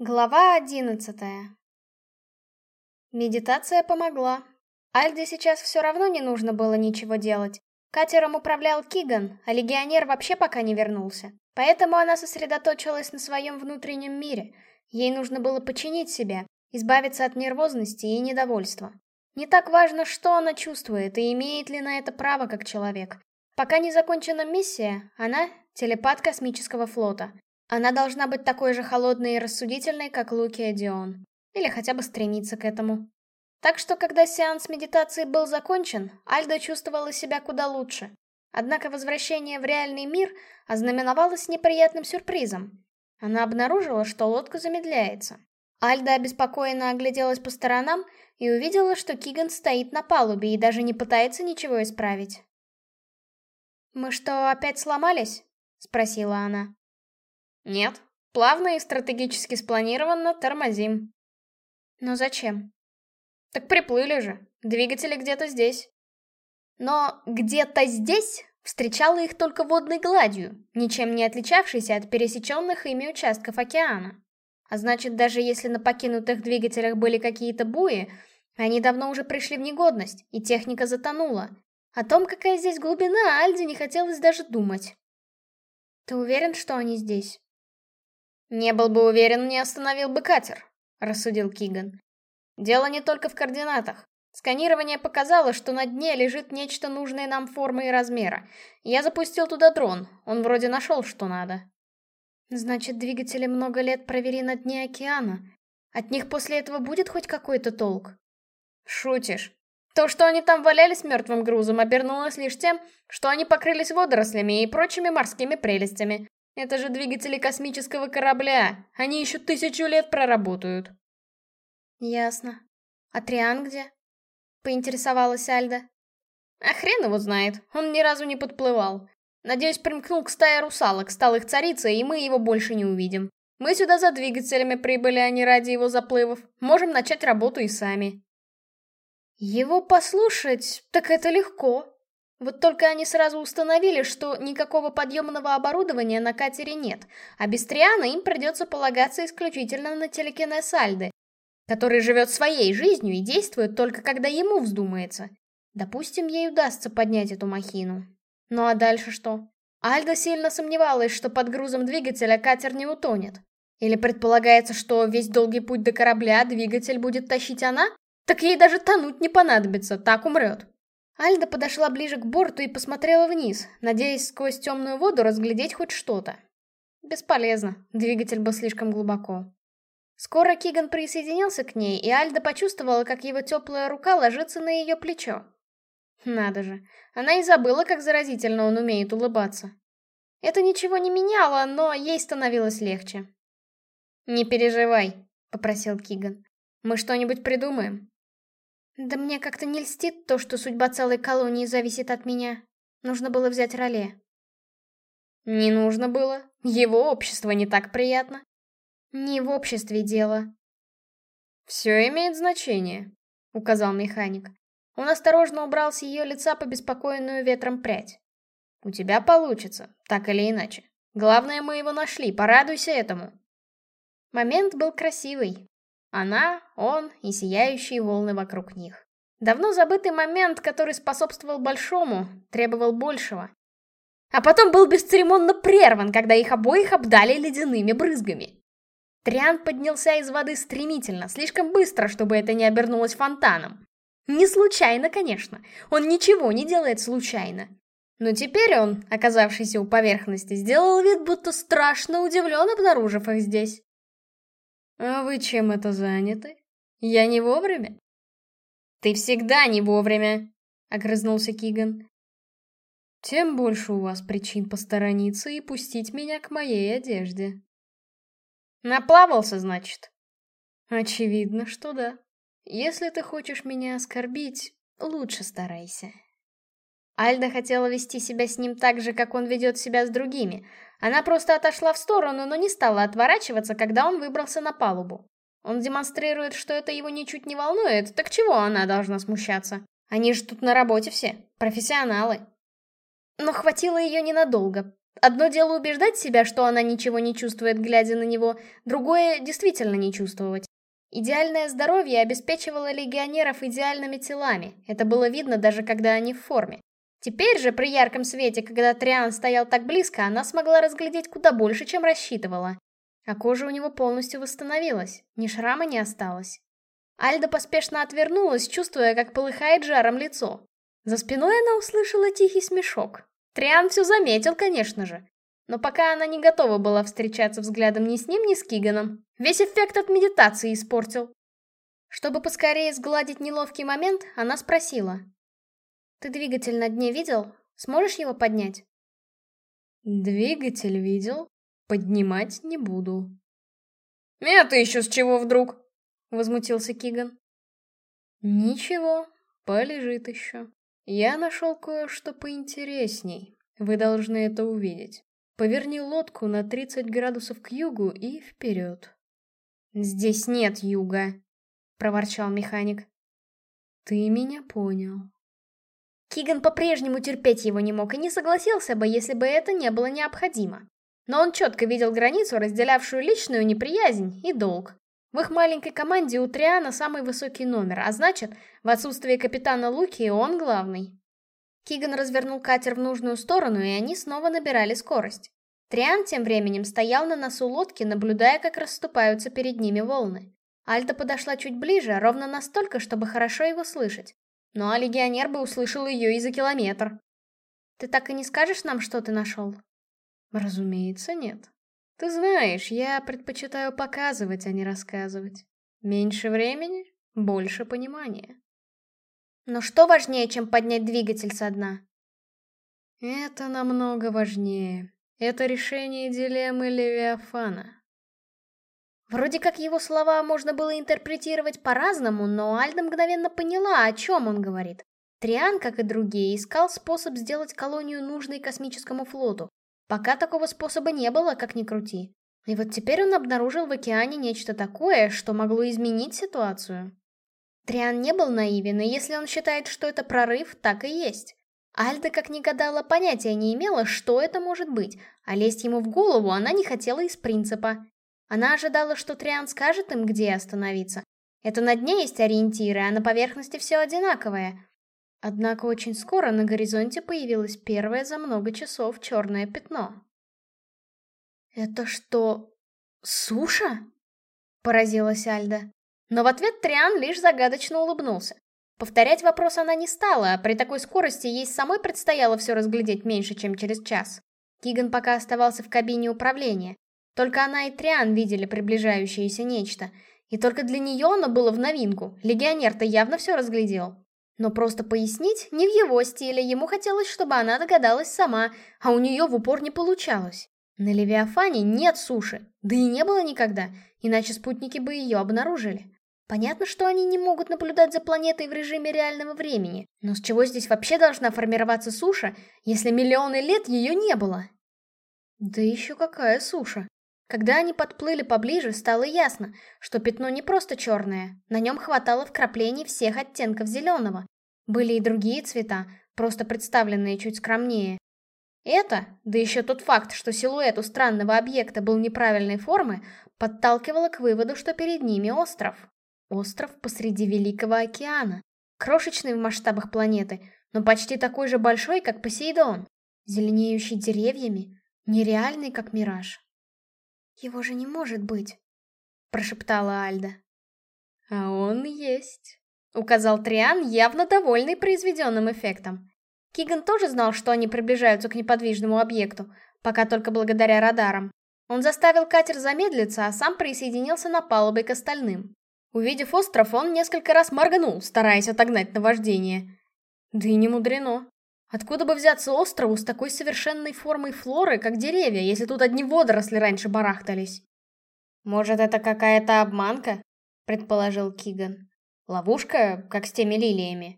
Глава одиннадцатая Медитация помогла. Альде сейчас все равно не нужно было ничего делать. Катером управлял Киган, а легионер вообще пока не вернулся. Поэтому она сосредоточилась на своем внутреннем мире. Ей нужно было починить себя, избавиться от нервозности и недовольства. Не так важно, что она чувствует и имеет ли на это право как человек. Пока не закончена миссия, она — телепат космического флота. Она должна быть такой же холодной и рассудительной, как Лукия Дион. Или хотя бы стремиться к этому. Так что, когда сеанс медитации был закончен, Альда чувствовала себя куда лучше. Однако возвращение в реальный мир ознаменовалось неприятным сюрпризом. Она обнаружила, что лодка замедляется. Альда обеспокоенно огляделась по сторонам и увидела, что Киган стоит на палубе и даже не пытается ничего исправить. «Мы что, опять сломались?» — спросила она. Нет, плавно и стратегически спланированно тормозим. Но зачем? Так приплыли же, двигатели где-то здесь. Но где-то здесь встречала их только водной гладью, ничем не отличавшейся от пересеченных ими участков океана. А значит, даже если на покинутых двигателях были какие-то буи, они давно уже пришли в негодность, и техника затонула. О том, какая здесь глубина, Альде не хотелось даже думать. Ты уверен, что они здесь? «Не был бы уверен, не остановил бы катер», — рассудил Киган. «Дело не только в координатах. Сканирование показало, что на дне лежит нечто нужное нам формы и размера. Я запустил туда дрон, он вроде нашел, что надо». «Значит, двигатели много лет провели на дне океана. От них после этого будет хоть какой-то толк?» «Шутишь. То, что они там валялись мертвым грузом, обернулось лишь тем, что они покрылись водорослями и прочими морскими прелестями. Это же двигатели космического корабля. Они еще тысячу лет проработают. Ясно. А Триан где? Поинтересовалась Альда. А хрен его знает. Он ни разу не подплывал. Надеюсь, примкнул к стае русалок, стал их царицей, и мы его больше не увидим. Мы сюда за двигателями прибыли, а не ради его заплывов. Можем начать работу и сами. Его послушать, так это легко, вот только они сразу установили, что никакого подъемного оборудования на катере нет, а без Триана им придется полагаться исключительно на телекинез Альды, который живет своей жизнью и действует только когда ему вздумается. Допустим, ей удастся поднять эту махину. Ну а дальше что? Альда сильно сомневалась, что под грузом двигателя катер не утонет. Или предполагается, что весь долгий путь до корабля двигатель будет тащить она? Так ей даже тонуть не понадобится, так умрет. Альда подошла ближе к борту и посмотрела вниз, надеясь сквозь темную воду разглядеть хоть что-то. Бесполезно, двигатель был слишком глубоко. Скоро Киган присоединился к ней, и Альда почувствовала, как его теплая рука ложится на ее плечо. Надо же, она и забыла, как заразительно он умеет улыбаться. Это ничего не меняло, но ей становилось легче. «Не переживай», — попросил Киган. «Мы что-нибудь придумаем». Да мне как-то не льстит то, что судьба целой колонии зависит от меня. Нужно было взять роле. Не нужно было. Его общество не так приятно. Не в обществе дело. Все имеет значение, указал механик. Он осторожно убрал с ее лица побеспокоенную ветром прядь. У тебя получится, так или иначе. Главное, мы его нашли, порадуйся этому. Момент был красивый, она, он и сияющие волны вокруг них. Давно забытый момент, который способствовал большому, требовал большего. А потом был бесцеремонно прерван, когда их обоих обдали ледяными брызгами. Триан поднялся из воды стремительно, слишком быстро, чтобы это не обернулось фонтаном. Не случайно, конечно. Он ничего не делает случайно. Но теперь он, оказавшийся у поверхности, сделал вид, будто страшно удивлен, обнаружив их здесь. «А вы чем это заняты? Я не вовремя?» «Ты всегда не вовремя!» — огрызнулся Киган. «Тем больше у вас причин посторониться и пустить меня к моей одежде». «Наплавался, значит?» «Очевидно, что да. Если ты хочешь меня оскорбить, лучше старайся». Альда хотела вести себя с ним так же, как он ведет себя с другими. Она просто отошла в сторону, но не стала отворачиваться, когда он выбрался на палубу. Он демонстрирует, что это его ничуть не волнует, так чего она должна смущаться? Они же тут на работе все, профессионалы. Но хватило ее ненадолго. Одно дело убеждать себя, что она ничего не чувствует, глядя на него, другое — действительно не чувствовать. Идеальное здоровье обеспечивало легионеров идеальными телами, это было видно даже когда они в форме. Теперь же, при ярком свете, когда Триан стоял так близко, она смогла разглядеть куда больше, чем рассчитывала. А кожа у него полностью восстановилась, ни шрама не осталось. Альда поспешно отвернулась, чувствуя, как полыхает жаром лицо. За спиной она услышала тихий смешок. Триан все заметил, конечно же. Но пока она не готова была встречаться взглядом ни с ним, ни с Киганом. Весь эффект от медитации испортил. Чтобы поскорее сгладить неловкий момент, она спросила. «Ты двигатель на дне видел? Сможешь его поднять?» «Двигатель видел. Поднимать не буду». «Это еще с чего вдруг?» — возмутился Киган. «Ничего, полежит еще. Я нашел кое-что поинтересней. Вы должны это увидеть. Поверни лодку на 30 градусов к югу и вперед». «Здесь нет юга», — проворчал механик. «Ты меня понял». Киган по-прежнему терпеть его не мог и не согласился бы, если бы это не было необходимо. Но он четко видел границу, разделявшую личную неприязнь и долг. В их маленькой команде у Триана самый высокий номер, а значит, в отсутствие капитана Луки он главный. Киган развернул катер в нужную сторону, и они снова набирали скорость. Триан тем временем стоял на носу лодки, наблюдая, как расступаются перед ними волны. Альта подошла чуть ближе, ровно настолько, чтобы хорошо его слышать. Ну а легионер бы услышал ее и за километр. «Ты так и не скажешь нам, что ты нашел?» «Разумеется, нет», ты знаешь, я предпочитаю показывать, а не рассказывать. Меньше времени, больше понимания. Но что важнее, чем поднять двигатель со дна? Это намного важнее. Это решение дилеммы Левиафана. Вроде как его слова можно было интерпретировать по-разному, но Альда мгновенно поняла, о чем он говорит. Триан, как и другие, искал способ сделать колонию нужной космическому флоту, Пока такого способа не было, как ни крути. И вот теперь он обнаружил в океане нечто такое, что могло изменить ситуацию. Триан не был наивен, и если он считает, что это прорыв, так и есть. Альда, как ни гадала, понятия не имела, что это может быть, а лезть ему в голову она не хотела из принципа. Она ожидала, что Триан скажет им, где остановиться. Это на дне есть ориентиры, а на поверхности все одинаковое. Однако очень скоро на горизонте появилось первое за много часов черное пятно. «Это что, суша?» — поразилась Альда. Но в ответ Триан лишь загадочно улыбнулся. Повторять вопрос она не стала, а при такой скорости ей самой предстояло все разглядеть меньше, чем через час. Киган пока оставался в кабине управления. Только она и Триан видели приближающееся нечто. И только для нее оно было в новинку. Легионер-то явно все разглядел. Но просто пояснить не в его стиле, ему хотелось, чтобы она догадалась сама, а у нее в упор не получалось. На Левиафане нет суши, да и не было никогда, иначе спутники бы ее обнаружили. Понятно, что они не могут наблюдать за планетой в режиме реального времени, но с чего здесь вообще должна формироваться суша, если миллионы лет ее не было? Да еще какая суша? Когда они подплыли поближе, стало ясно, что пятно не просто черное, на нем хватало вкраплений всех оттенков зеленого. Были и другие цвета, просто представленные чуть скромнее. Это, да еще тот факт, что силуэт у странного объекта был неправильной формы, подталкивало к выводу, что перед ними остров. Остров посреди Великого океана. Крошечный в масштабах планеты, но почти такой же большой, как Посейдон. Зеленеющий деревьями, нереальный, как мираж. «Его же не может быть», — прошептала Альда. «А он есть», — указал Триан, явно довольный произведенным эффектом. Киган тоже знал, что они приближаются к неподвижному объекту, пока только благодаря радарам. Он заставил катер замедлиться, а сам присоединился на палубе к остальным. Увидев остров, он несколько раз моргнул, стараясь отогнать наваждение. Да и не мудрено. Откуда бы взяться острову с такой совершенной формой флоры, как деревья, если тут одни водоросли раньше барахтались? Может, это какая-то обманка? Предположил Киган. Ловушка, как с теми лилиями.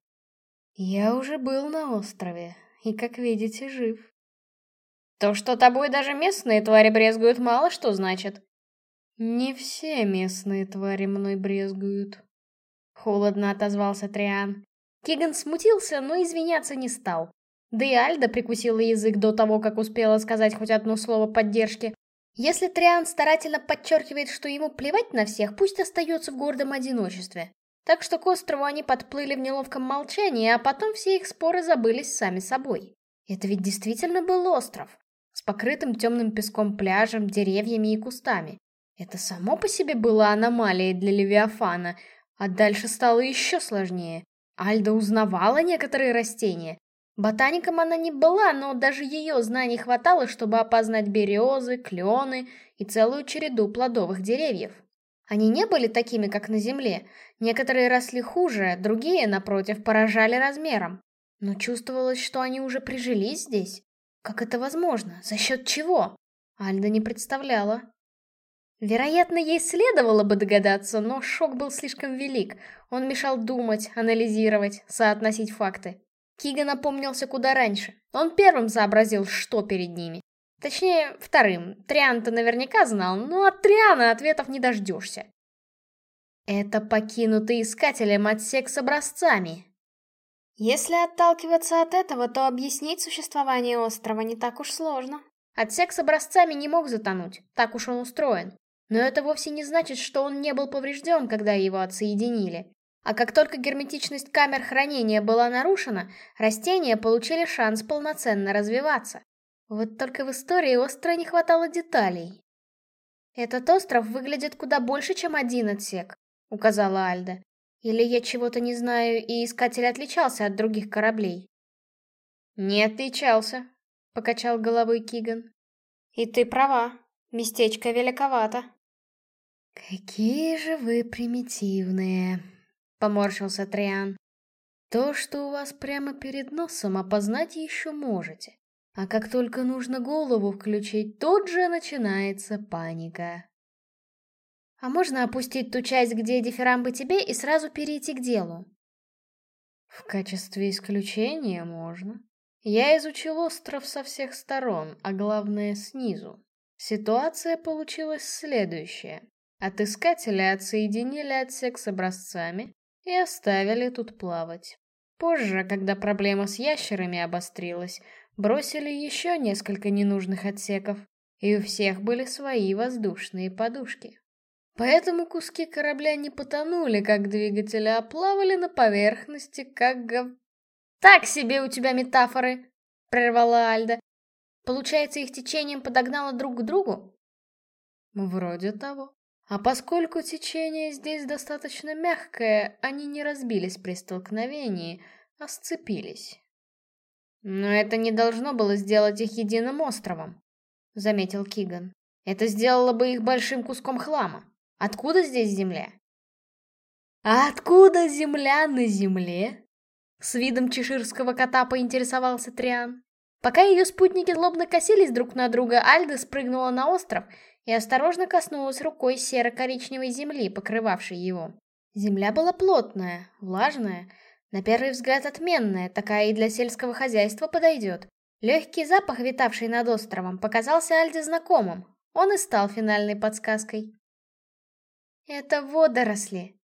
Я уже был на острове, и, как видите, жив. То, что тобой даже местные твари брезгуют, мало что значит. Не все местные твари мной брезгуют. Холодно отозвался Триан. Киган смутился, но извиняться не стал. Да и Альда прикусила язык до того, как успела сказать хоть одно слово поддержки. Если Триан старательно подчеркивает, что ему плевать на всех, пусть остается в гордом одиночестве. Так что к острову они подплыли в неловком молчании, а потом все их споры забылись сами собой. Это ведь действительно был остров. С покрытым темным песком пляжем, деревьями и кустами. Это само по себе было аномалией для Левиафана, а дальше стало еще сложнее. Альда узнавала некоторые растения. Ботаником она не была, но даже ее знаний хватало, чтобы опознать березы, клены и целую череду плодовых деревьев. Они не были такими, как на земле. Некоторые росли хуже, другие, напротив, поражали размером. Но чувствовалось, что они уже прижились здесь. Как это возможно? За счет чего? Альда не представляла. Вероятно, ей следовало бы догадаться, но шок был слишком велик. Он мешал думать, анализировать, соотносить факты. Кига напомнился куда раньше. Он первым сообразил, что перед ними. Точнее, вторым. Триан-то наверняка знал, но от Триана ответов не дождешься. Это покинутый искателем отсек с образцами. Если отталкиваться от этого, то объяснить существование острова не так уж сложно. Отсек с образцами не мог затонуть, так уж он устроен. Но это вовсе не значит, что он не был поврежден, когда его отсоединили. А как только герметичность камер хранения была нарушена, растения получили шанс полноценно развиваться. Вот только в истории остро не хватало деталей. «Этот остров выглядит куда больше, чем один отсек», — указала Альда. «Или я чего-то не знаю, и Искатель отличался от других кораблей?» «Не отличался», — покачал головой Киган. «И ты права, местечко великовато». «Какие же вы примитивные», — поморщился Триан. «То, что у вас прямо перед носом, опознать еще можете. А как только нужно голову включить, тут же начинается паника. А можно опустить ту часть, где дифирамбы тебе, и сразу перейти к делу? В качестве исключения можно. Я изучил остров со всех сторон, а главное снизу. Ситуация получилась следующая. Отыскатели отсоединили отсек с образцами и оставили тут плавать. Позже, когда проблема с ящерами обострилась, бросили еще несколько ненужных отсеков, и у всех были свои воздушные подушки. Поэтому куски корабля не потонули, как двигатели, а плавали на поверхности, как гов... «Так себе у тебя метафоры!» — прервала Альда. «Получается, их течением подогнало друг к другу?» «Вроде того. А поскольку течение здесь достаточно мягкое, они не разбились при столкновении, а сцепились. «Но это не должно было сделать их единым островом», — заметил Киган. «Это сделало бы их большим куском хлама. Откуда здесь земля?» «А откуда земля на земле?» С видом чеширского кота поинтересовался Триан. Пока ее спутники злобно косились друг на друга, Альда спрыгнула на остров и осторожно коснулась рукой серо-коричневой земли, покрывавшей его. Земля была плотная, влажная, на первый взгляд отменная, такая и для сельского хозяйства подойдет. Легкий запах, витавший над островом, показался Альде знакомым. Он и стал финальной подсказкой. «Это водоросли!»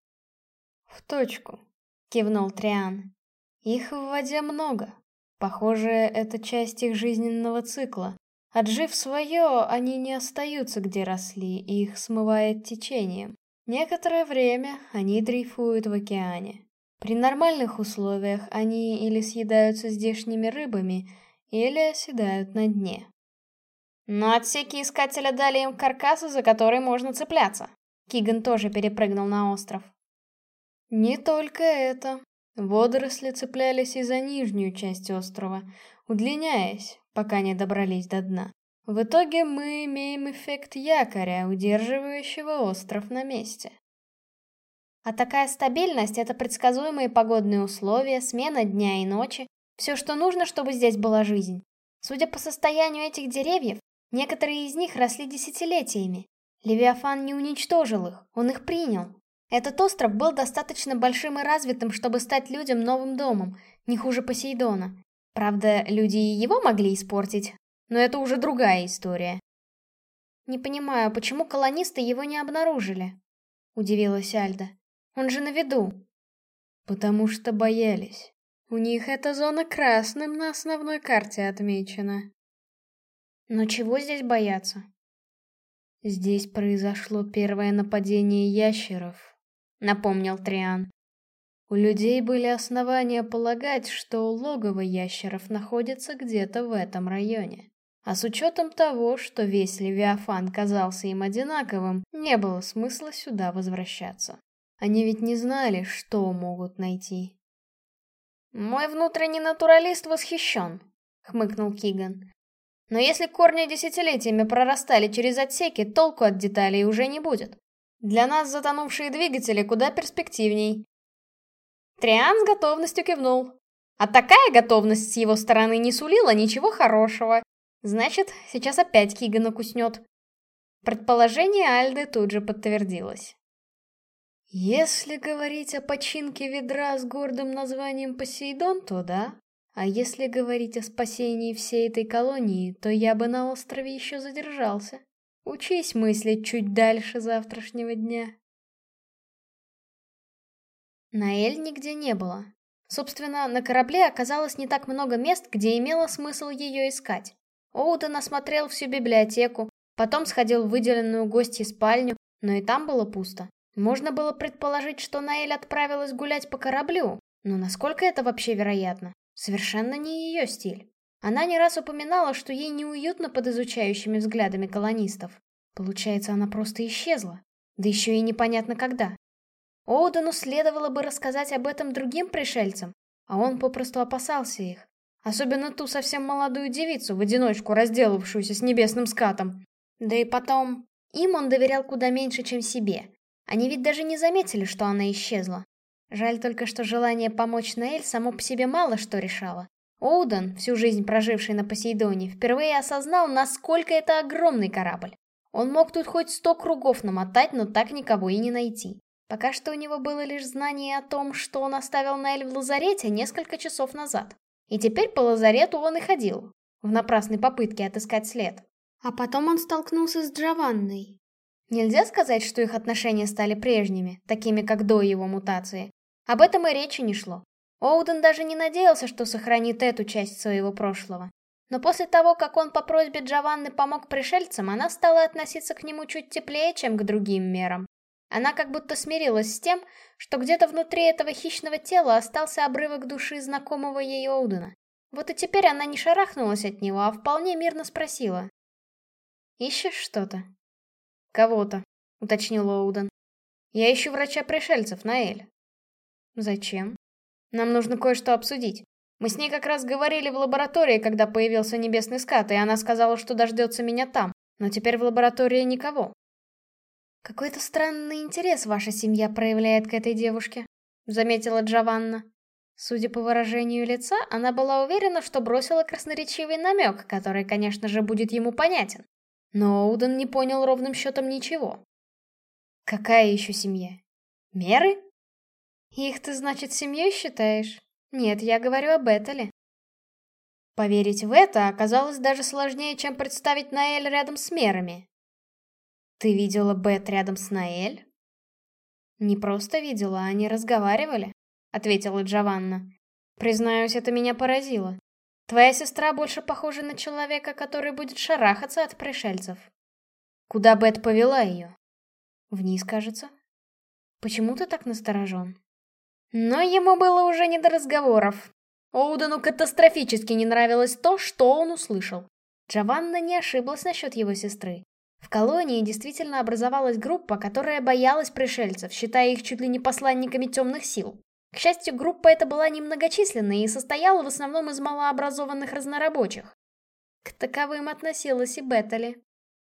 «В точку», — кивнул Триан. «Их в воде много. Похоже, это часть их жизненного цикла. Отжив свое, они не остаются, где росли, и их смывает течением. Некоторое время они дрейфуют в океане. При нормальных условиях они или съедаются здешними рыбами, или оседают на дне. Но отсеки искателя дали им каркасы, за который можно цепляться. Киган тоже перепрыгнул на остров. Не только это. Водоросли цеплялись и за нижнюю часть острова, удлиняясь, пока не добрались до дна. В итоге мы имеем эффект якоря, удерживающего остров на месте. А такая стабильность — это предсказуемые погодные условия, смена дня и ночи, все, что нужно, чтобы здесь была жизнь. Судя по состоянию этих деревьев, некоторые из них росли десятилетиями. Левиафан не уничтожил их, он их принял. Этот остров был достаточно большим и развитым, чтобы стать людям новым домом, не хуже Посейдона. Правда, люди и его могли испортить, но это уже другая история. «Не понимаю, почему колонисты его не обнаружили?» — удивилась Альда. Он же на виду. Потому что боялись. У них эта зона красным на основной карте отмечена. Но чего здесь бояться? Здесь произошло первое нападение ящеров, напомнил Триан. У людей были основания полагать, что логово ящеров находится где-то в этом районе. А с учетом того, что весь Левиафан казался им одинаковым, не было смысла сюда возвращаться. Они ведь не знали, что могут найти. «Мой внутренний натуралист восхищен», — хмыкнул Киган. «Но если корни десятилетиями прорастали через отсеки, толку от деталей уже не будет. Для нас затонувшие двигатели куда перспективней». Триан с готовностью кивнул. А такая готовность с его стороны не сулила ничего хорошего. Значит, сейчас опять Киган укуснет. Предположение Альды тут же подтвердилось. Если говорить о починке ведра с гордым названием Посейдон, то да. А если говорить о спасении всей этой колонии, то я бы на острове еще задержался. Учись мыслить чуть дальше завтрашнего дня. Наэль нигде не было. Собственно, на корабле оказалось не так много мест, где имело смысл ее искать. Оуден осмотрел всю библиотеку, потом сходил в выделенную гостье спальню, но и там было пусто. Можно было предположить, что Наэль отправилась гулять по кораблю, но насколько это вообще вероятно? Совершенно не ее стиль. Она не раз упоминала, что ей неуютно под изучающими взглядами колонистов. Получается, она просто исчезла. Да еще и непонятно когда. Оудену следовало бы рассказать об этом другим пришельцам, а он попросту опасался их. Особенно ту совсем молодую девицу, в одиночку разделавшуюся с небесным скатом. Да и потом, им он доверял куда меньше, чем себе. Они ведь даже не заметили, что она исчезла. Жаль только, что желание помочь Наэль само по себе мало что решало. Оуден, всю жизнь проживший на Посейдоне, впервые осознал, насколько это огромный корабль. Он мог тут хоть сто кругов намотать, но так никого и не найти. Пока что у него было лишь знание о том, что он оставил Наэль в лазарете несколько часов назад. И теперь по лазарету он и ходил, в напрасной попытке отыскать след. А потом он столкнулся с Джованной. Нельзя сказать, что их отношения стали прежними, такими как до его мутации. Об этом и речи не шло. Оуден даже не надеялся, что сохранит эту часть своего прошлого. Но после того, как он по просьбе Джованны помог пришельцам, она стала относиться к нему чуть теплее, чем к другим мерам. Она как будто смирилась с тем, что где-то внутри этого хищного тела остался обрывок души знакомого ей Оудена. Вот и теперь она не шарахнулась от него, а вполне мирно спросила. «Ищешь что-то?» «Кого-то», — уточнил Оуден. «Я ищу врача пришельцев, Наэль». «Зачем?» «Нам нужно кое-что обсудить. Мы с ней как раз говорили в лаборатории, когда появился небесный скат, и она сказала, что дождется меня там. Но теперь в лаборатории никого. «Какой-то странный интерес ваша семья проявляет к этой девушке», — заметила Джованна. Судя по выражению лица, она была уверена, что бросила красноречивый намек, который, конечно же, будет ему понятен. Но Оуден не понял ровным счетом ничего. «Какая еще семья? Меры?» «Их ты, значит, семьей считаешь? Нет, я говорю об Этеле». Поверить в это оказалось даже сложнее, чем представить Наэль рядом с мерами. «Ты видела Бет рядом с Наэль?» «Не просто видела, они разговаривали», — ответила Джованна. «Признаюсь, это меня поразило. Твоя сестра больше похожа на человека, который будет шарахаться от пришельцев. Куда Бет повела ее?» «Вниз, кажется». «Почему ты так насторожен?» Но ему было уже не до разговоров. Оудену катастрофически не нравилось то, что он услышал. Джованна не ошиблась насчет его сестры. В колонии действительно образовалась группа, которая боялась пришельцев, считая их чуть ли не посланниками темных сил. К счастью, группа эта была немногочисленной и состояла в основном из малообразованных разнорабочих. К таковым относилась и Беттали.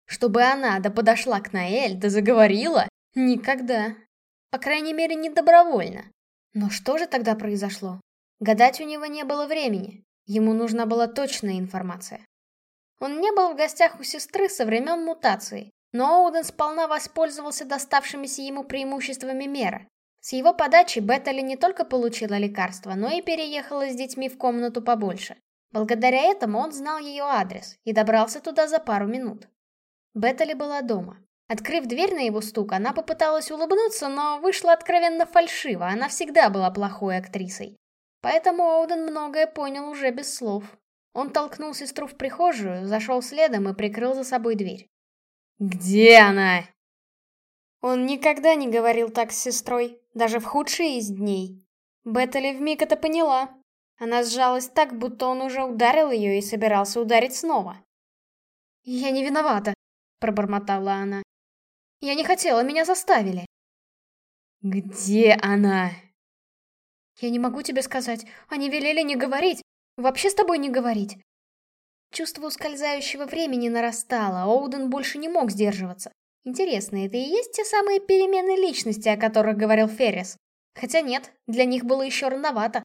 Чтобы она да подошла к Наэль, да заговорила? Никогда. По крайней мере, не добровольно. Но что же тогда произошло? Гадать у него не было времени. Ему нужна была точная информация. Он не был в гостях у сестры со времен мутации, но Оуден сполна воспользовался доставшимися ему преимуществами мера. С его подачи Беттали не только получила лекарство, но и переехала с детьми в комнату побольше. Благодаря этому он знал ее адрес и добрался туда за пару минут. Беттали была дома. Открыв дверь на его стук, она попыталась улыбнуться, но вышла откровенно фальшиво, она всегда была плохой актрисой. Поэтому Оуден многое понял уже без слов. Он толкнул сестру в прихожую, зашел следом и прикрыл за собой дверь. «Где она?» Он никогда не говорил так с сестрой, даже в худшие из дней. Беттали вмиг это поняла. Она сжалась так, будто он уже ударил ее и собирался ударить снова. «Я не виновата», — пробормотала она. «Я не хотела, меня заставили». «Где она?» «Я не могу тебе сказать. Они велели не говорить. Вообще с тобой не говорить». Чувство ускользающего времени нарастало, Оуден больше не мог сдерживаться. Интересно, это и есть те самые перемены личности, о которых говорил Феррис? Хотя нет, для них было еще рановато.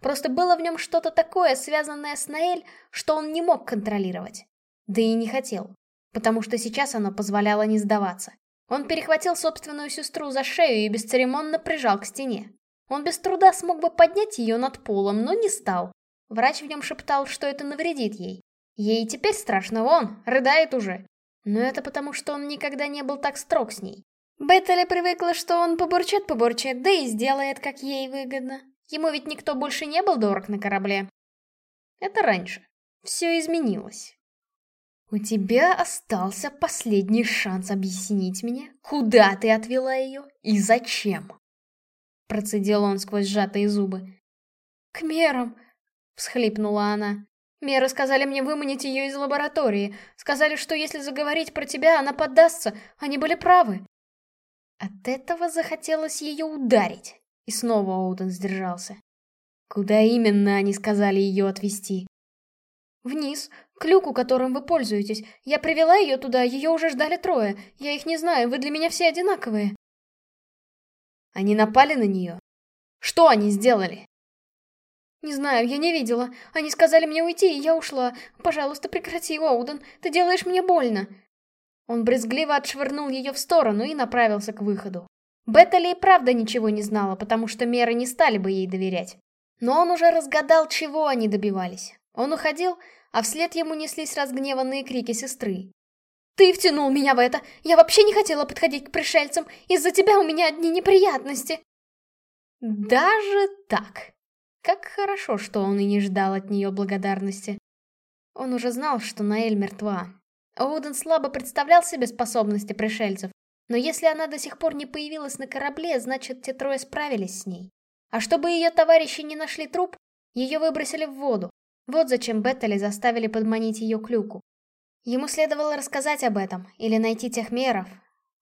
Просто было в нем что-то такое, связанное с Наэль, что он не мог контролировать. Да и не хотел, потому что сейчас оно позволяло не сдаваться. Он перехватил собственную сестру за шею и бесцеремонно прижал к стене. Он без труда смог бы поднять ее над полом, но не стал. Врач в нем шептал, что это навредит ей. Ей теперь страшно, он рыдает уже. Но это потому, что он никогда не был так строг с ней. Беттали привыкла, что он побурчет-побурчет, да и сделает, как ей выгодно. Ему ведь никто больше не был дорог на корабле. Это раньше. Все изменилось. «У тебя остался последний шанс объяснить мне, куда ты отвела ее и зачем?» Процедил он сквозь сжатые зубы. «К мерам!» — всхлипнула она. «Меры сказали мне выманить ее из лаборатории. Сказали, что если заговорить про тебя, она поддастся. Они были правы». От этого захотелось ее ударить. И снова Оуден сдержался. «Куда именно они сказали ее отвезти?» «Вниз, к люку, которым вы пользуетесь. Я привела ее туда, ее уже ждали трое. Я их не знаю, вы для меня все одинаковые». Они напали на нее? Что они сделали? Не знаю, я не видела. Они сказали мне уйти, и я ушла. Пожалуйста, прекрати, Оуден, ты делаешь мне больно. Он брезгливо отшвырнул ее в сторону и направился к выходу. Беттали и правда ничего не знала, потому что меры не стали бы ей доверять. Но он уже разгадал, чего они добивались. Он уходил, а вслед ему неслись разгневанные крики сестры. «Ты втянул меня в это! Я вообще не хотела подходить к пришельцам! Из-за тебя у меня одни неприятности!» Даже так. Как хорошо, что он и не ждал от нее благодарности. Он уже знал, что Наэль мертва. Оуден слабо представлял себе способности пришельцев, но если она до сих пор не появилась на корабле, значит, те трое справились с ней. А чтобы ее товарищи не нашли труп, ее выбросили в воду. Вот зачем Беттели заставили подманить ее к люку. Ему следовало рассказать об этом, или найти тех меров,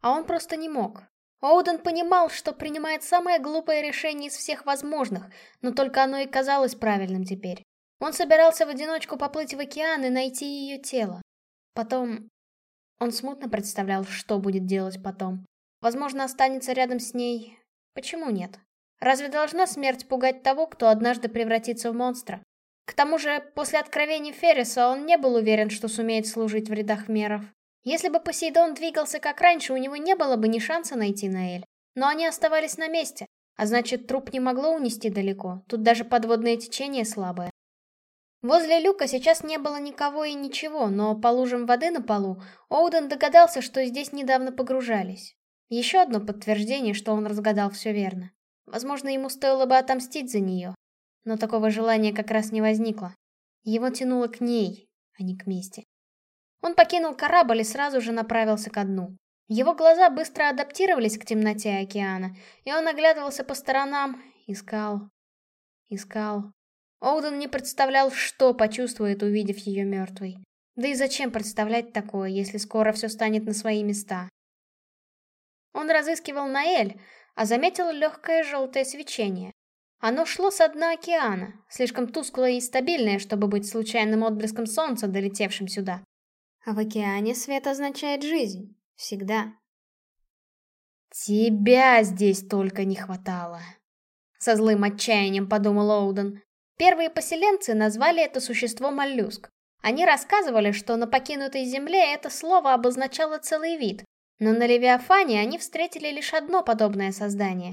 а он просто не мог. Оуден понимал, что принимает самое глупое решение из всех возможных, но только оно и казалось правильным теперь. Он собирался в одиночку поплыть в океан и найти ее тело. Потом... Он смутно представлял, что будет делать потом. Возможно, останется рядом с ней. Почему нет? Разве должна смерть пугать того, кто однажды превратится в монстра? К тому же, после откровений Ферриса он не был уверен, что сумеет служить в рядах меров. Если бы Посейдон двигался как раньше, у него не было бы ни шанса найти Наэль. Но они оставались на месте, а значит, труп не могло унести далеко, тут даже подводное течение слабое. Возле люка сейчас не было никого и ничего, но по лужам воды на полу Оуден догадался, что здесь недавно погружались. Еще одно подтверждение, что он разгадал все верно. Возможно, ему стоило бы отомстить за нее, но такого желания как раз не возникло. Его тянуло к ней, а не к мести. Он покинул корабль и сразу же направился ко дну. Его глаза быстро адаптировались к темноте океана, и он оглядывался по сторонам, искал, искал. Оуден не представлял, что почувствует, увидев ее мертвой. Да и зачем представлять такое, если скоро все станет на свои места? Он разыскивал Наэль, а заметил легкое желтое свечение. Оно шло с дна океана, слишком тусклое и стабильное, чтобы быть случайным отблеском солнца, долетевшим сюда. А в океане свет означает жизнь. Всегда. «Тебя здесь только не хватало!» Со злым отчаянием подумал Оуден. Первые поселенцы назвали это существо моллюск. Они рассказывали, что на покинутой земле это слово обозначало целый вид, но на Левиафане они встретили лишь одно подобное создание.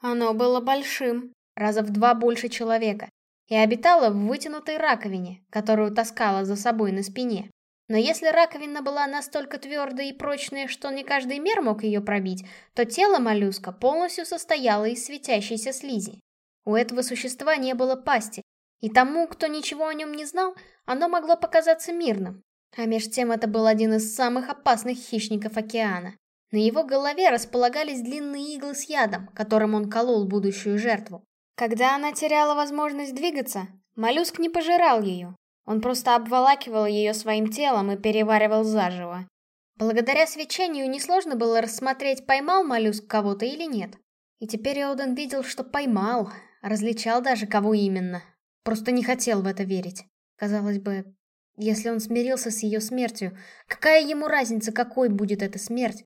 Оно было большим, раза в два больше человека, и обитала в вытянутой раковине, которую таскала за собой на спине. Но если раковина была настолько твердой и прочной, что не каждый мер мог ее пробить, то тело моллюска полностью состояло из светящейся слизи. У этого существа не было пасти, и тому, кто ничего о нем не знал, оно могло показаться мирным. А меж тем это был один из самых опасных хищников океана. На его голове располагались длинные иглы с ядом, которым он колол будущую жертву. Когда она теряла возможность двигаться, моллюск не пожирал ее. Он просто обволакивал ее своим телом и переваривал заживо. Благодаря свечению несложно было рассмотреть, поймал моллюск кого-то или нет. И теперь Оуден видел, что поймал, различал даже, кого именно. Просто не хотел в это верить. Казалось бы, если он смирился с ее смертью, какая ему разница, какой будет эта смерть?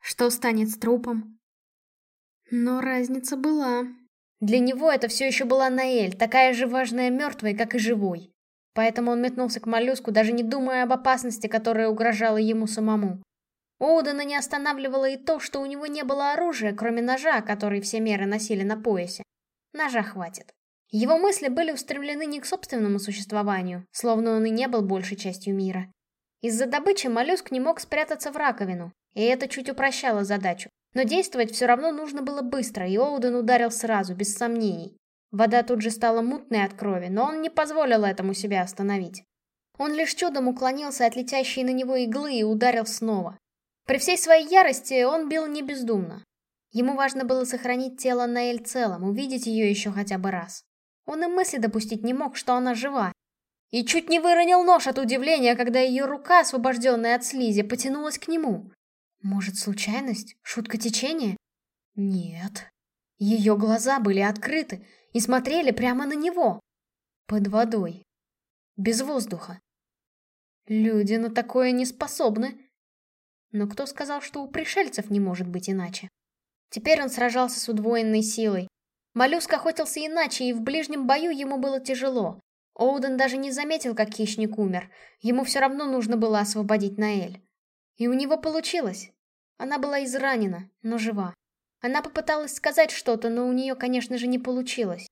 Что станет с трупом? Но разница была. Для него это все еще была Наэль, такая же важная мертвой, как и живой. Поэтому он метнулся к моллюску, даже не думая об опасности, которая угрожала ему самому. Оудена не останавливало и то, что у него не было оружия, кроме ножа, который все меры носили на поясе. Ножа хватит. Его мысли были устремлены не к собственному существованию, словно он и не был большей частью мира. Из-за добычи моллюск не мог спрятаться в раковину, и это чуть упрощало задачу. Но действовать все равно нужно было быстро, и Оуден ударил сразу, без сомнений. Вода тут же стала мутной от крови, но он не позволил этому себя остановить. Он лишь чудом уклонился от летящей на него иглы и ударил снова. При всей своей ярости он бил не бездумно. Ему важно было сохранить тело Наэль целым, увидеть ее еще хотя бы раз. Он и мысли допустить не мог, что она жива. И чуть не выронил нож от удивления, когда ее рука, освобожденная от слизи, потянулась к нему. Может, случайность? Шутка течения? Нет. Ее глаза были открыты и смотрели прямо на него. Под водой. Без воздуха. Люди на такое не способны. Но кто сказал, что у пришельцев не может быть иначе? Теперь он сражался с удвоенной силой, Моллюск охотился иначе, и в ближнем бою ему было тяжело. Оуден даже не заметил, как хищник умер. Ему все равно нужно было освободить Наэль. И у него получилось. Она была изранена, но жива. Она попыталась сказать что-то, но у нее, конечно же, не получилось.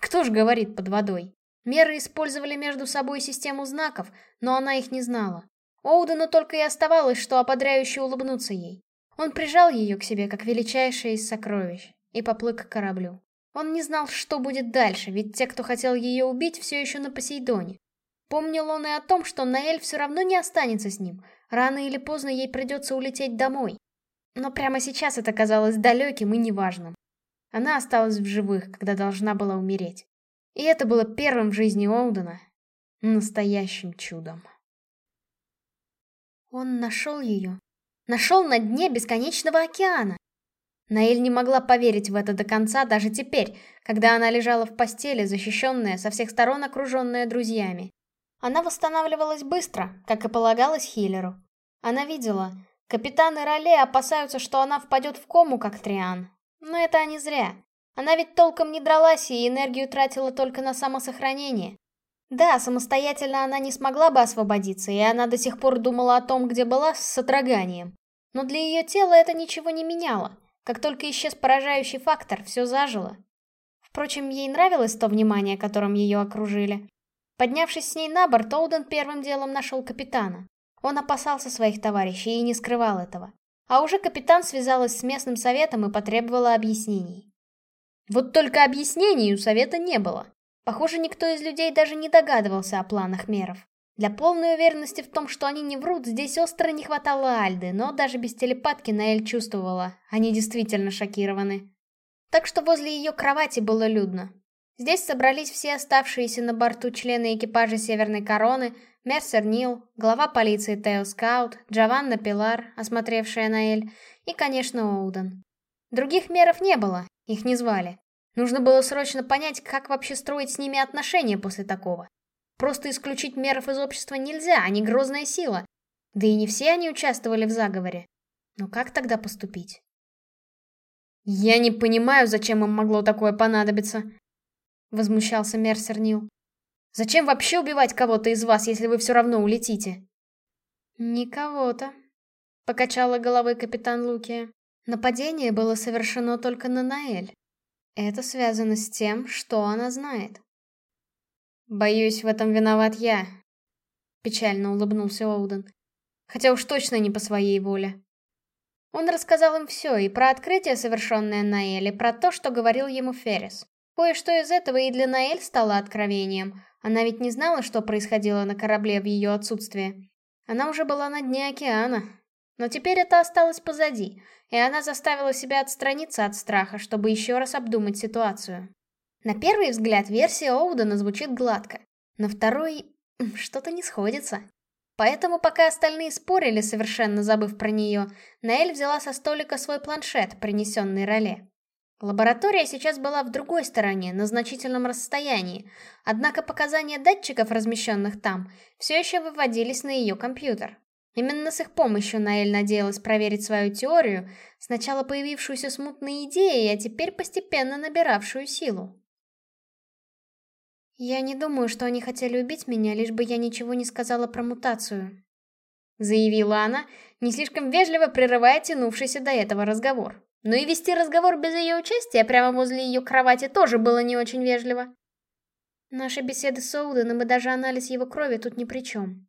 Кто ж говорит под водой? Меры использовали между собой систему знаков, но она их не знала. Оудену только и оставалось, что ободряюще улыбнуться ей. Он прижал ее к себе, как величайшее из сокровищ, и поплыл к кораблю. Он не знал, что будет дальше, ведь те, кто хотел ее убить, все еще на Посейдоне. Помнил он и о том, что Наэль все равно не останется с ним. Рано или поздно ей придется улететь домой. Но прямо сейчас это казалось далеким и неважным. Она осталась в живых, когда должна была умереть. И это было первым в жизни Оудена настоящим чудом. Он нашел ее. Нашел на дне бесконечного океана. Наэль не могла поверить в это до конца даже теперь, когда она лежала в постели, защищенная, со всех сторон окруженная друзьями. Она восстанавливалась быстро, как и полагалось Хиллеру. Она видела, капитаны Роле опасаются, что она впадет в кому, как Триан. Но это они зря. Она ведь толком не дралась и энергию тратила только на самосохранение. Да, самостоятельно она не смогла бы освободиться, и она до сих пор думала о том, где была, с содроганием. Но для ее тела это ничего не меняло. Как только исчез поражающий фактор, все зажило. Впрочем, ей нравилось то внимание, которым ее окружили. Поднявшись с ней на борт, Оуден первым делом нашел капитана. Он опасался своих товарищей и не скрывал этого. А уже капитан связалась с местным советом и потребовала объяснений. Вот только объяснений у совета не было. Похоже, никто из людей даже не догадывался о планах меров. Для полной уверенности в том, что они не врут, здесь остро не хватало Альды, но даже без телепатки Наэль чувствовала, они действительно шокированы. Так что возле ее кровати было людно. Здесь собрались все оставшиеся на борту члены экипажа Северной Короны, Мерсер Нил, глава полиции Тео Скаут, Джованна Пилар, осмотревшая Наэль, и, конечно, Оуден. Других меров не было, их не звали. Нужно было срочно понять, как вообще строить с ними отношения после такого. Просто исключить меров из общества нельзя, они грозная сила. Да и не все они участвовали в заговоре. Но как тогда поступить? «Я не понимаю, зачем им могло такое понадобиться», — возмущался Мерсер Нил. «Зачем вообще убивать кого-то из вас, если вы все равно улетите?» «Не кого-то», — покачала головой капитан Лукия. Нападение было совершено только на Наэль. Это связано с тем, что она знает. «Боюсь, в этом виноват я», — печально улыбнулся Оуден. «Хотя уж точно не по своей воле». Он рассказал им все, и про открытие, совершенное на Эле, про то, что говорил ему Феррис. Кое-что из этого и для Наэль стало откровением. Она ведь не знала, что происходило на корабле в ее отсутствие. Она уже была на дне океана. Но теперь это осталось позади, и она заставила себя отстраниться от страха, чтобы еще раз обдумать ситуацию. На первый взгляд версия Оудена звучит гладко, на второй что-то не сходится. Поэтому пока остальные спорили, совершенно забыв про нее, Наэль взяла со столика свой планшет, принесенный Роле. Лаборатория сейчас была в другой стороне, на значительном расстоянии, однако показания датчиков, размещенных там, все еще выводились на ее компьютер. Именно с их помощью Наэль надеялась проверить свою теорию, сначала появившуюся смутной идеей, а теперь постепенно набиравшую силу. «Я не думаю, что они хотели убить меня, лишь бы я ничего не сказала про мутацию», — заявила она, не слишком вежливо прерывая тянувшийся до этого разговор. Но и вести разговор без ее участия прямо возле ее кровати тоже было не очень вежливо. Наши беседы с Оуденом и даже анализ его крови тут ни при чем.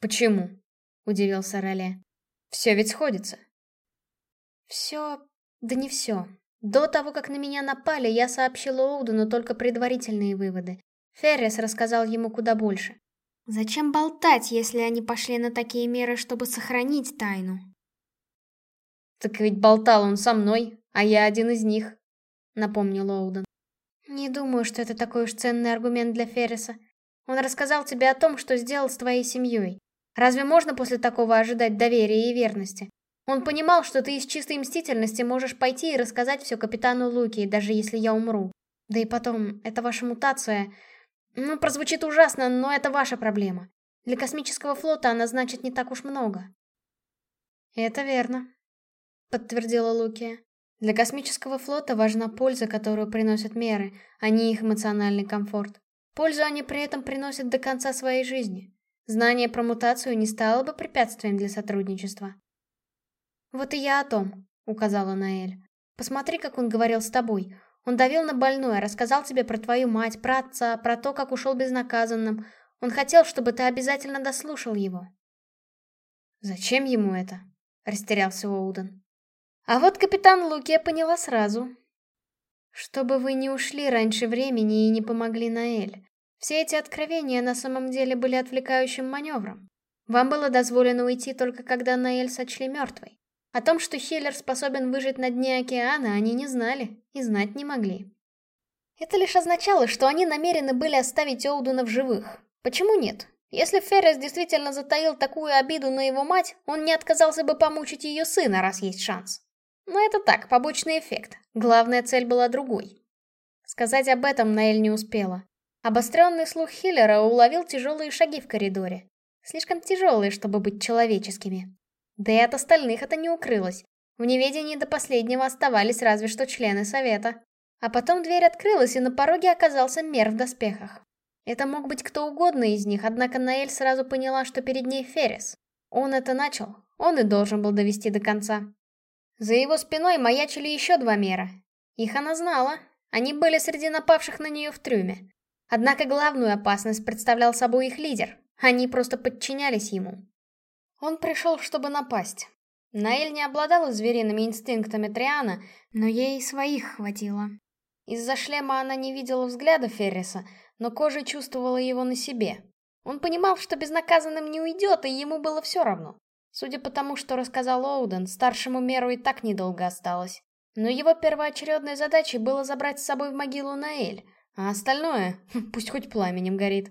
«Почему?» — удивился Роле. «Все ведь сходится». «Все... да не все. До того, как на меня напали, я сообщила Оудену только предварительные выводы. Феррис рассказал ему куда больше. Зачем болтать, если они пошли на такие меры, чтобы сохранить тайну? Так ведь болтал он со мной, а я один из них, напомнил Оуден. Не думаю, что это такой уж ценный аргумент для Ферриса. Он рассказал тебе о том, что сделал с твоей семьей. Разве можно после такого ожидать доверия и верности? Он понимал, что ты из чистой мстительности можешь пойти и рассказать все капитану Луки, даже если я умру. Да и потом, это ваша мутация. Ну, прозвучит ужасно, но это ваша проблема. Для космического флота она значит не так уж много. Это верно, подтвердила Луки. Для космического флота важна польза, которую приносят меры, а не их эмоциональный комфорт. Пользу они при этом приносят до конца своей жизни. Знание про мутацию не стало бы препятствием для сотрудничества. «Вот и я о том», — указала Наэль. «Посмотри, как он говорил с тобой. Он давил на больное, рассказал тебе про твою мать, про отца, про то, как ушел безнаказанным. Он хотел, чтобы ты обязательно дослушал его». «Зачем ему это?» — растерялся Оуден. А вот капитан Луки поняла сразу. «Чтобы вы не ушли раньше времени и не помогли Наэль. Все эти откровения на самом деле были отвлекающим маневром. Вам было дозволено уйти только когда Наэль сочли мертвой. О том, что Хиллер способен выжить на дне океана, они не знали и знать не могли. Это лишь означало, что они намерены были оставить Оудуна в живых. Почему нет? Если Феррис действительно затаил такую обиду на его мать, он не отказался бы помучить ее сына, раз есть шанс. Но это так, побочный эффект. Главная цель была другой. Сказать об этом Наэль не успела. Обостренный слух Хиллера уловил тяжелые шаги в коридоре. Слишком тяжелые, чтобы быть человеческими. Да и от остальных это не укрылось. В неведении до последнего оставались разве что члены совета. А потом дверь открылась, и на пороге оказался мер в доспехах. Это мог быть кто угодно из них, однако Наэль сразу поняла, что перед ней Феррис. Он это начал, он и должен был довести до конца. За его спиной маячили еще два мера. Их она знала, они были среди напавших на нее в трюме. Однако главную опасность представлял собой их лидер, они просто подчинялись ему. Он пришел, чтобы напасть. Наэль не обладала звериными инстинктами Триана, но ей своих хватило. Из-за шлема она не видела взгляда Ферриса, но кожей чувствовала его на себе. Он понимал, что безнаказанным не уйдет, и ему было все равно. Судя по тому, что рассказал Оуден, старшему меру и так недолго осталось. Но его первоочередной задачей было забрать с собой в могилу Наэль, а остальное пусть хоть пламенем горит.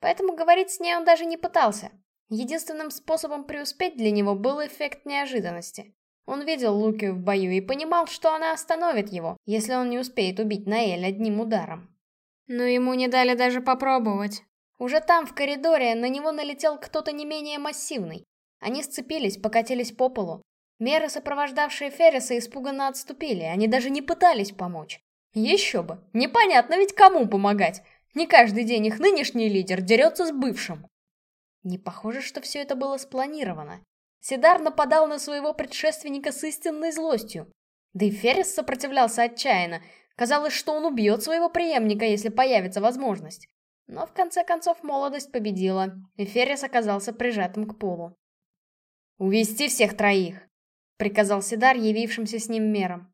Поэтому говорить с ней он даже не пытался, Единственным способом преуспеть для него был эффект неожиданности. Он видел Луки в бою и понимал, что она остановит его, если он не успеет убить Наэль одним ударом. Но ему не дали даже попробовать. Уже там, в коридоре, на него налетел кто-то не менее массивный. Они сцепились, покатились по полу. Меры, сопровождавшие Ферриса, испуганно отступили, они даже не пытались помочь. Еще бы, непонятно ведь кому помогать. Не каждый день их нынешний лидер дерется с бывшим. Не похоже, что все это было спланировано. Сидар нападал на своего предшественника с истинной злостью. Да и Феррис сопротивлялся отчаянно. Казалось, что он убьет своего преемника, если появится возможность. Но в конце концов молодость победила, и Феррис оказался прижатым к полу. «Увести всех троих!» — приказал Сидар, явившимся с ним мером.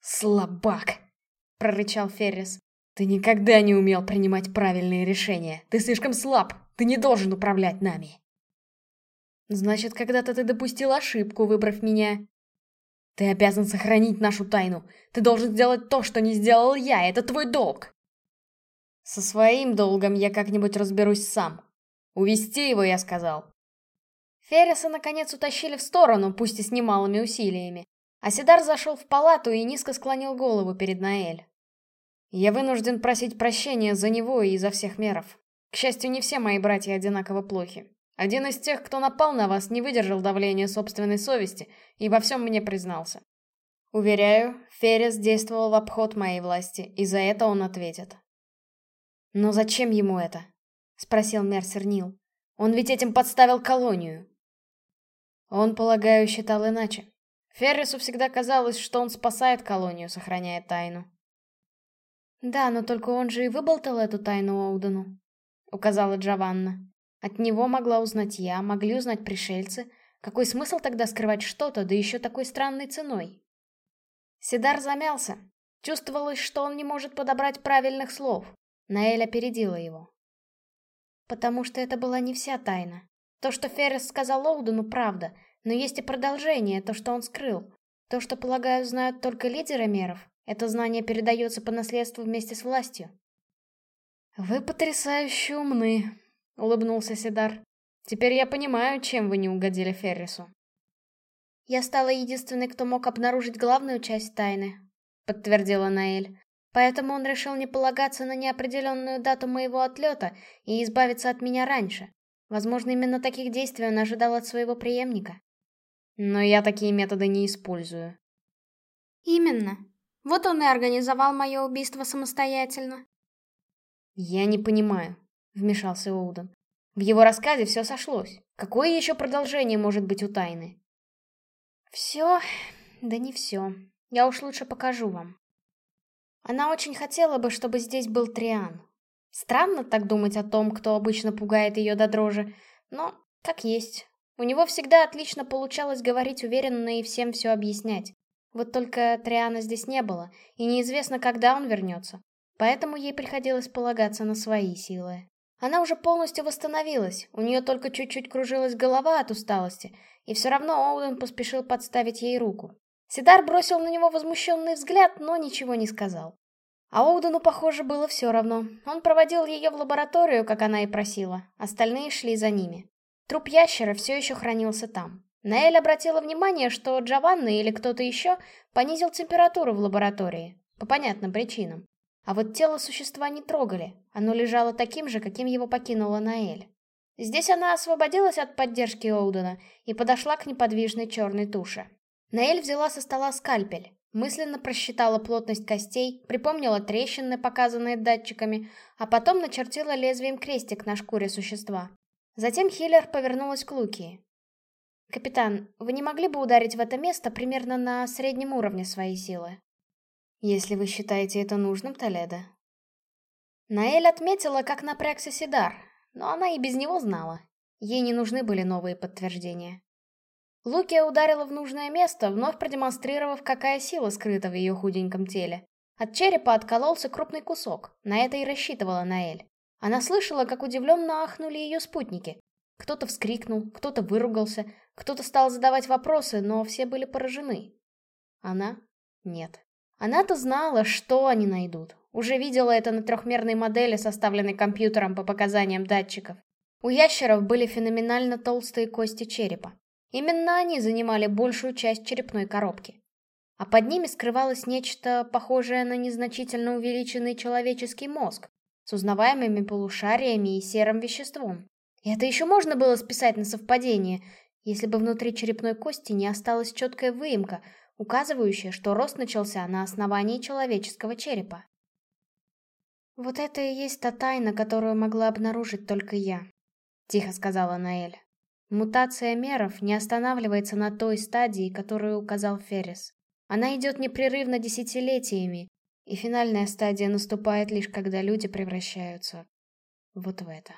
«Слабак!» — прорычал Феррис. «Ты никогда не умел принимать правильные решения. Ты слишком слаб. Ты не должен управлять нами». «Значит, когда-то ты допустил ошибку, выбрав меня». «Ты обязан сохранить нашу тайну. Ты должен сделать то, что не сделал я. Это твой долг». «Со своим долгом я как-нибудь разберусь сам. Увести его, я сказал». Ферриса, наконец, утащили в сторону, пусть и с немалыми усилиями. Асидар зашел в палату и низко склонил голову перед Наэль. «Я вынужден просить прощения за него и за всех меров. К счастью, не все мои братья одинаково плохи. Один из тех, кто напал на вас, не выдержал давления собственной совести и во всем мне признался. Уверяю, Феррис действовал в обход моей власти, и за это он ответит. «Но зачем ему это?» — спросил Мерсер Нил. «Он ведь этим подставил колонию». Он, полагаю, считал иначе. Феррису всегда казалось, что он спасает колонию, сохраняя тайну. «Да, но только он же и выболтал эту тайну Оудену», — указала Джованна. «От него могла узнать я, могли узнать пришельцы. Какой смысл тогда скрывать что-то, да еще такой странной ценой?» Сидар замялся. Чувствовалось, что он не может подобрать правильных слов. Наэль опередила его. «Потому что это была не вся тайна. То, что Феррис сказал Оудену, правда, но есть и продолжение, то, что он скрыл. То, что, полагаю, знают только лидеры меров. Это знание передается по наследству вместе с властью. «Вы потрясающе умны», — улыбнулся Сидар. «Теперь я понимаю, чем вы не угодили Феррису». «Я стала единственной, кто мог обнаружить главную часть тайны», — подтвердила Наэль. «Поэтому он решил не полагаться на неопределенную дату моего отлета и избавиться от меня раньше. Возможно, именно таких действий он ожидал от своего преемника. Но я такие методы не использую. Именно. Вот он и организовал мое убийство самостоятельно. Я не понимаю, вмешался Оуден. В его рассказе все сошлось. Какое еще продолжение может быть у тайны? Все, да не все. Я уж лучше покажу вам. Она очень хотела бы, чтобы здесь был Триан. Странно так думать о том, кто обычно пугает ее до дрожи, но как есть. У него всегда отлично получалось говорить уверенно и всем все объяснять. Вот только Триана здесь не было, и неизвестно, когда он вернется. Поэтому ей приходилось полагаться на свои силы. Она уже полностью восстановилась, у нее только чуть-чуть кружилась голова от усталости, и все равно Оуэн поспешил подставить ей руку. Сидар бросил на него возмущенный взгляд, но ничего не сказал. А Оудену, похоже, было все равно. Он проводил ее в лабораторию, как она и просила. Остальные шли за ними. Труп ящера все еще хранился там. Наэль обратила внимание, что Джованна или кто-то еще понизил температуру в лаборатории. По понятным причинам. А вот тело существа не трогали. Оно лежало таким же, каким его покинула Наэль. Здесь она освободилась от поддержки Оудена и подошла к неподвижной черной туше. Наэль взяла со стола скальпель. Мысленно просчитала плотность костей, припомнила трещины, показанные датчиками, а потом начертила лезвием крестик на шкуре существа. Затем Хиллер повернулась к Луки. «Капитан, вы не могли бы ударить в это место примерно на среднем уровне своей силы?» «Если вы считаете это нужным, Толедо». Наэль отметила, как напрягся Сидар, но она и без него знала. Ей не нужны были новые подтверждения. Лукия ударила в нужное место, вновь продемонстрировав, какая сила скрыта в ее худеньком теле. От черепа откололся крупный кусок, на это и рассчитывала Наэль. Она слышала, как удивленно ахнули ее спутники. Кто-то вскрикнул, кто-то выругался, кто-то стал задавать вопросы, но все были поражены. Она? Нет. Она-то знала, что они найдут. Уже видела это на трехмерной модели, составленной компьютером по показаниям датчиков. У ящеров были феноменально толстые кости черепа. Именно они занимали большую часть черепной коробки. А под ними скрывалось нечто похожее на незначительно увеличенный человеческий мозг, с узнаваемыми полушариями и серым веществом. И это еще можно было списать на совпадение, если бы внутри черепной кости не осталась четкая выемка, указывающая, что рост начался на основании человеческого черепа. «Вот это и есть та тайна, которую могла обнаружить только я», — тихо сказала Наэль. Мутация меров не останавливается на той стадии, которую указал Феррис. Она идет непрерывно десятилетиями, и финальная стадия наступает лишь когда люди превращаются вот в это.